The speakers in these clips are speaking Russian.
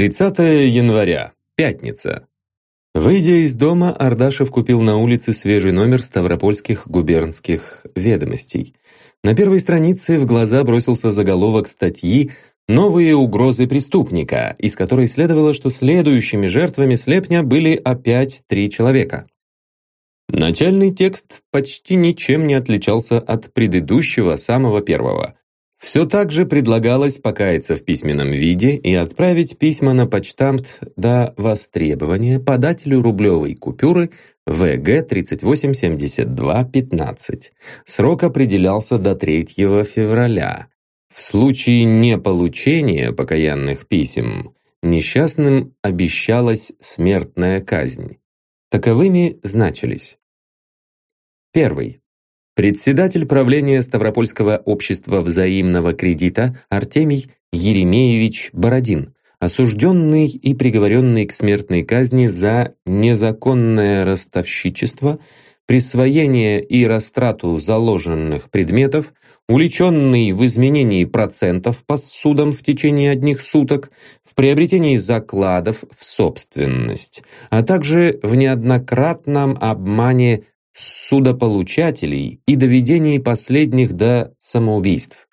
30 января. Пятница. Выйдя из дома, Ардашев купил на улице свежий номер ставропольских губернских ведомостей. На первой странице в глаза бросился заголовок статьи «Новые угрозы преступника», из которой следовало, что следующими жертвами слепня были опять три человека. Начальный текст почти ничем не отличался от предыдущего, самого первого. Все так же предлагалось покаяться в письменном виде и отправить письма на почтамт до востребования подателю рублевой купюры ВГ 387215. Срок определялся до 3 февраля. В случае неполучения покаянных писем несчастным обещалась смертная казнь. Таковыми значились. Первый. Председатель правления Ставропольского общества взаимного кредита Артемий Еремеевич Бородин, осужденный и приговоренный к смертной казни за незаконное ростовщичество, присвоение и растрату заложенных предметов, уличенный в изменении процентов по судам в течение одних суток, в приобретении закладов в собственность, а также в неоднократном обмане судополучателей и доведении последних до самоубийств.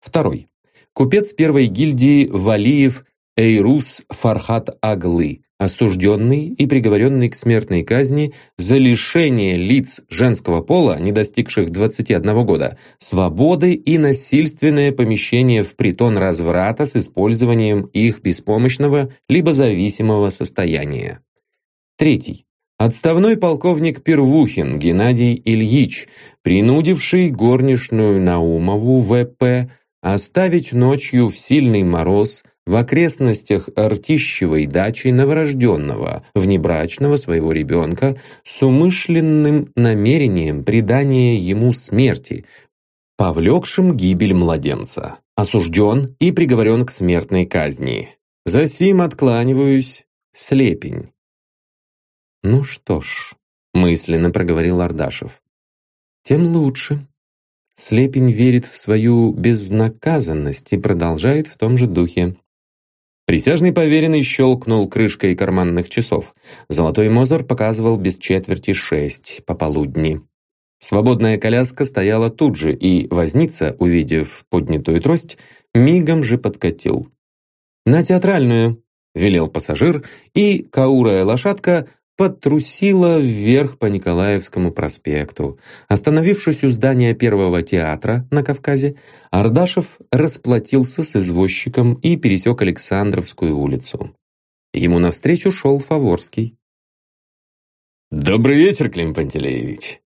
Второй. Купец первой гильдии Валиев Эйрус Фархат Аглы, осужденный и приговоренный к смертной казни за лишение лиц женского пола, не достигших 21 года, свободы и насильственное помещение в притон разврата с использованием их беспомощного либо зависимого состояния. Третий. Отставной полковник Первухин Геннадий Ильич, принудивший горничную Наумову В.П. оставить ночью в сильный мороз в окрестностях Артищевой дачи новорожденного, внебрачного своего ребенка, с умышленным намерением предания ему смерти, повлекшим гибель младенца, осужден и приговорен к смертной казни. За сим откланиваюсь, слепень. «Ну что ж», — мысленно проговорил Ардашев, — «тем лучше». Слепень верит в свою безнаказанность и продолжает в том же духе. Присяжный поверенный щелкнул крышкой карманных часов. Золотой мозор показывал без четверти шесть пополудни. Свободная коляска стояла тут же, и возница, увидев поднятую трость, мигом же подкатил. «На театральную!» — велел пассажир, и каурая лошадка потрусила вверх по Николаевскому проспекту. Остановившись у здания Первого театра на Кавказе, Ардашев расплатился с извозчиком и пересек Александровскую улицу. Ему навстречу шел Фаворский. «Добрый вечер, Клим Пантелеевич!»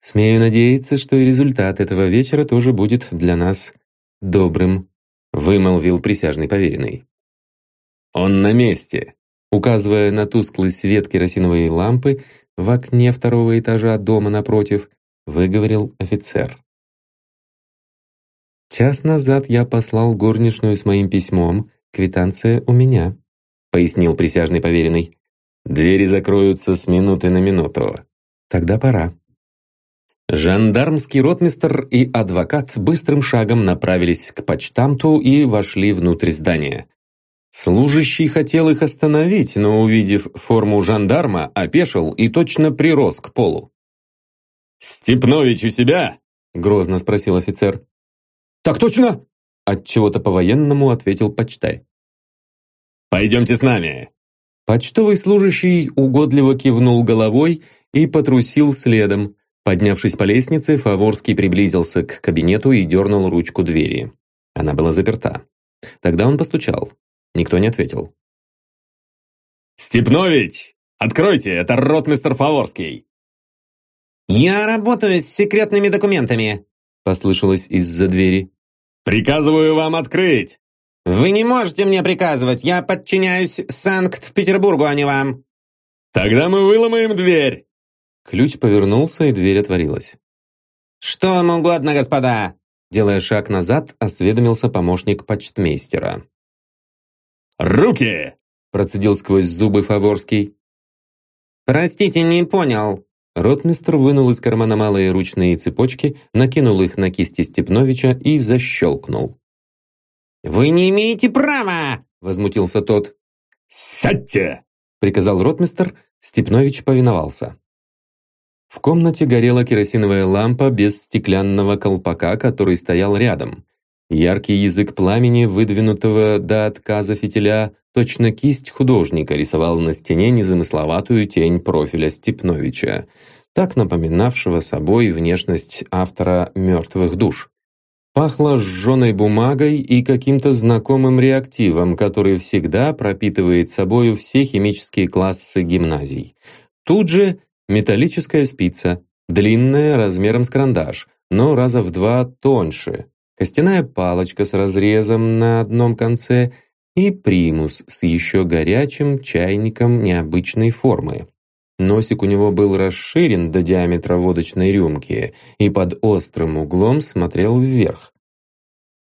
«Смею надеяться, что и результат этого вечера тоже будет для нас добрым», вымолвил присяжный поверенный. «Он на месте», Указывая на тусклый свет керосиновой лампы в окне второго этажа дома напротив, выговорил офицер. «Час назад я послал горничную с моим письмом. Квитанция у меня», — пояснил присяжный поверенный. «Двери закроются с минуты на минуту». «Тогда пора». Жандармский ротмистр и адвокат быстрым шагом направились к почтамту и вошли внутрь здания. Служащий хотел их остановить, но, увидев форму жандарма, опешил и точно прирос к полу. «Степнович у себя?» — грозно спросил офицер. «Так точно!» — отчего-то по-военному ответил почтарь. «Пойдемте с нами!» Почтовый служащий угодливо кивнул головой и потрусил следом. Поднявшись по лестнице, Фаворский приблизился к кабинету и дернул ручку двери. Она была заперта. Тогда он постучал. Никто не ответил. «Степнович! Откройте, это рот мистер Фаворский!» «Я работаю с секретными документами», — послышалось из-за двери. «Приказываю вам открыть!» «Вы не можете мне приказывать, я подчиняюсь Санкт-Петербургу, а не вам!» «Тогда мы выломаем дверь!» Ключ повернулся, и дверь отворилась. «Что вам угодно, господа?» Делая шаг назад, осведомился помощник почтмейстера. «Руки!» – процедил сквозь зубы Фаворский. «Простите, не понял». Ротмистр вынул из кармана малые ручные цепочки, накинул их на кисти Степновича и защелкнул. «Вы не имеете права!» – возмутился тот. «Сядьте!» – приказал ротмистр. Степнович повиновался. В комнате горела керосиновая лампа без стеклянного колпака, который стоял рядом. Яркий язык пламени, выдвинутого до отказа фитиля, точно кисть художника рисовал на стене незамысловатую тень профиля Степновича, так напоминавшего собой внешность автора «Мертвых душ». Пахло сжженной бумагой и каким-то знакомым реактивом, который всегда пропитывает собою все химические классы гимназий. Тут же металлическая спица, длинная, размером с карандаш, но раза в два тоньше, костяная палочка с разрезом на одном конце и примус с еще горячим чайником необычной формы. Носик у него был расширен до диаметра водочной рюмки и под острым углом смотрел вверх.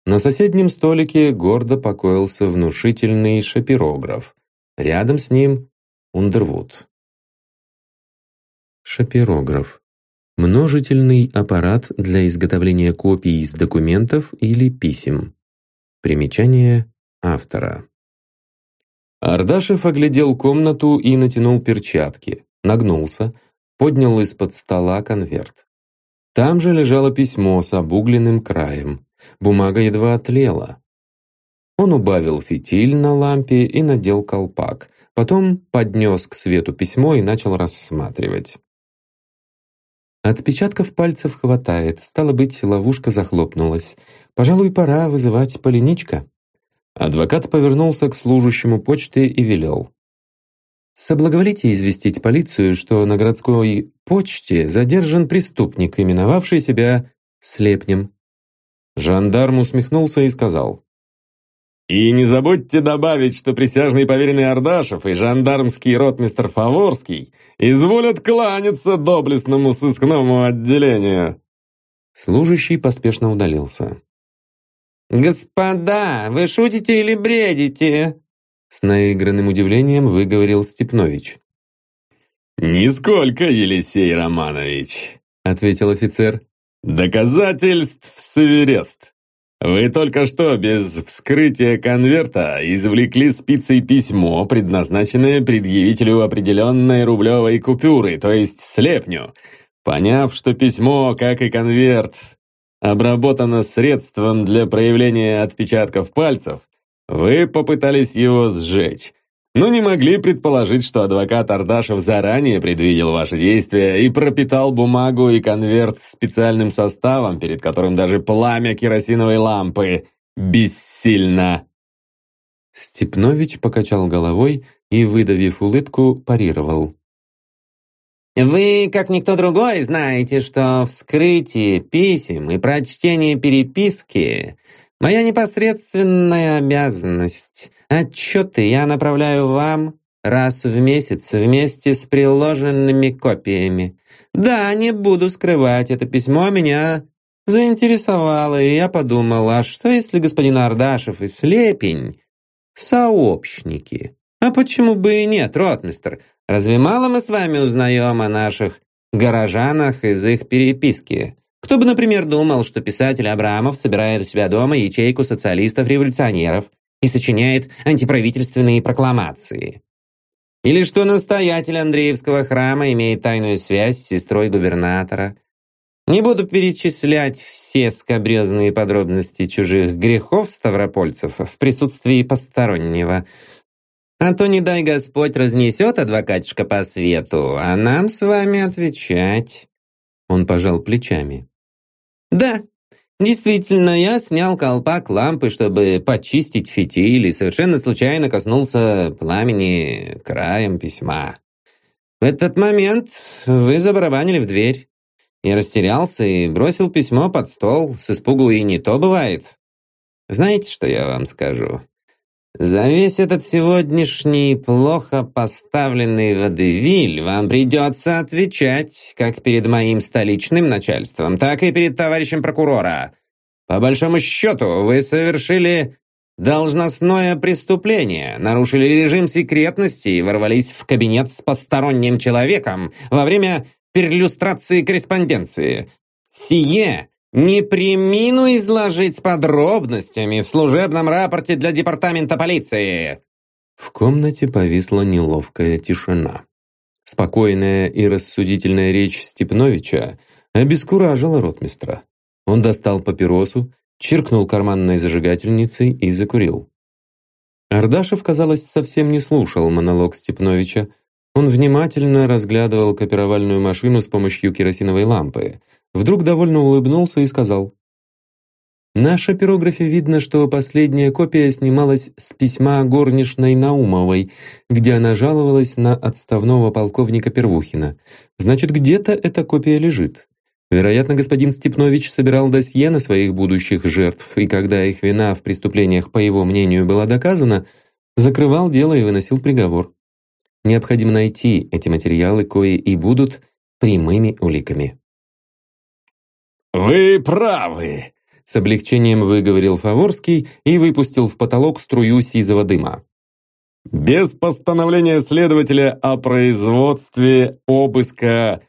На соседнем столике гордо покоился внушительный шапирограф. Рядом с ним — Ундервуд. Шапирограф. Множительный аппарат для изготовления копий из документов или писем. Примечание автора. Ардашев оглядел комнату и натянул перчатки, нагнулся, поднял из-под стола конверт. Там же лежало письмо с обугленным краем. Бумага едва отлела. Он убавил фитиль на лампе и надел колпак. Потом поднес к свету письмо и начал рассматривать. Отпечатков пальцев хватает, стало быть, ловушка захлопнулась. Пожалуй, пора вызывать Полиничка. Адвокат повернулся к служащему почты и велел. «Соблаговолите известить полицию, что на городской почте задержан преступник, именовавший себя Слепнем». Жандарм усмехнулся и сказал. И не забудьте добавить, что присяжный поверенный Ардашев и жандармский ротмистр Фаворский изволят кланяться доблестному сыскному отделению». Служащий поспешно удалился. «Господа, вы шутите или бредите?» С наигранным удивлением выговорил Степнович. «Нисколько, Елисей Романович», — ответил офицер. «Доказательств свирест. Вы только что без вскрытия конверта извлекли спицей письмо, предназначенное предъявителю определенной рублевой купюры, то есть слепню. Поняв, что письмо, как и конверт, обработано средством для проявления отпечатков пальцев, вы попытались его сжечь но не могли предположить, что адвокат Ардашев заранее предвидел ваши действия и пропитал бумагу и конверт специальным составом, перед которым даже пламя керосиновой лампы бессильно. Степнович покачал головой и, выдавив улыбку, парировал. «Вы, как никто другой, знаете, что вскрытие писем и прочтение переписки Моя непосредственная обязанность. Отчеты я направляю вам раз в месяц вместе с приложенными копиями. Да, не буду скрывать, это письмо меня заинтересовало, и я подумал, а что если господин Ардашев и Слепень — сообщники? А почему бы и нет, Ротмистр? Разве мало мы с вами узнаем о наших горожанах из их переписки? Кто бы, например, думал, что писатель Абрамов собирает у себя дома ячейку социалистов-революционеров и сочиняет антиправительственные прокламации. Или что настоятель Андреевского храма имеет тайную связь с сестрой губернатора. Не буду перечислять все скобрезные подробности чужих грехов Ставропольцев в присутствии постороннего. А то, не дай Господь, разнесет адвокатишка по свету, а нам с вами отвечать. Он пожал плечами. Да, действительно, я снял колпак лампы, чтобы почистить фитиль, и совершенно случайно коснулся пламени краем письма. В этот момент вы забарабанили в дверь. Я растерялся и бросил письмо под стол. С испугу и не то бывает. Знаете, что я вам скажу? За весь этот сегодняшний плохо поставленный водевиль вам придется отвечать как перед моим столичным начальством, так и перед товарищем прокурора. По большому счету, вы совершили должностное преступление, нарушили режим секретности и ворвались в кабинет с посторонним человеком во время перлюстрации корреспонденции. Сие не примину изложить с подробностями в служебном рапорте для департамента полиции!» В комнате повисла неловкая тишина. Спокойная и рассудительная речь Степновича обескуражила ротмистра. Он достал папиросу, чиркнул карманной зажигательницей и закурил. Ардашев, казалось, совсем не слушал монолог Степновича. Он внимательно разглядывал копировальную машину с помощью керосиновой лампы – вдруг довольно улыбнулся и сказал. На шапирографе видно, что последняя копия снималась с письма горничной Наумовой, где она жаловалась на отставного полковника Первухина. Значит, где-то эта копия лежит. Вероятно, господин Степнович собирал досье на своих будущих жертв, и когда их вина в преступлениях, по его мнению, была доказана, закрывал дело и выносил приговор. Необходимо найти эти материалы, кои и будут прямыми уликами. «Вы правы!» — с облегчением выговорил Фаворский и выпустил в потолок струю сизого дыма. «Без постановления следователя о производстве обыска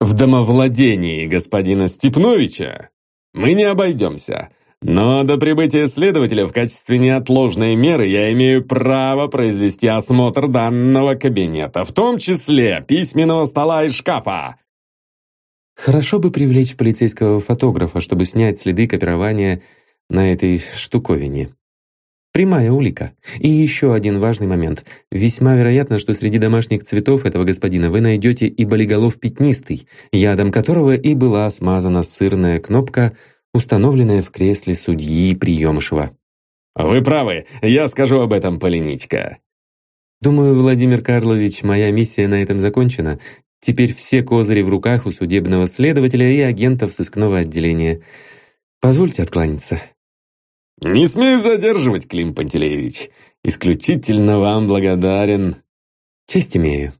в домовладении господина Степновича мы не обойдемся, но до прибытия следователя в качестве неотложной меры я имею право произвести осмотр данного кабинета, в том числе письменного стола и шкафа. Хорошо бы привлечь полицейского фотографа, чтобы снять следы копирования на этой штуковине. Прямая улика. И еще один важный момент. Весьма вероятно, что среди домашних цветов этого господина вы найдете и болиголов пятнистый, ядом которого и была смазана сырная кнопка, установленная в кресле судьи приемшего. «Вы правы, я скажу об этом, Полиничка». Думаю, Владимир Карлович, моя миссия на этом закончена. Теперь все козыри в руках у судебного следователя и агентов сыскного отделения. Позвольте откланяться. «Не смею задерживать, Клим Пантелеевич. Исключительно вам благодарен». «Честь имею».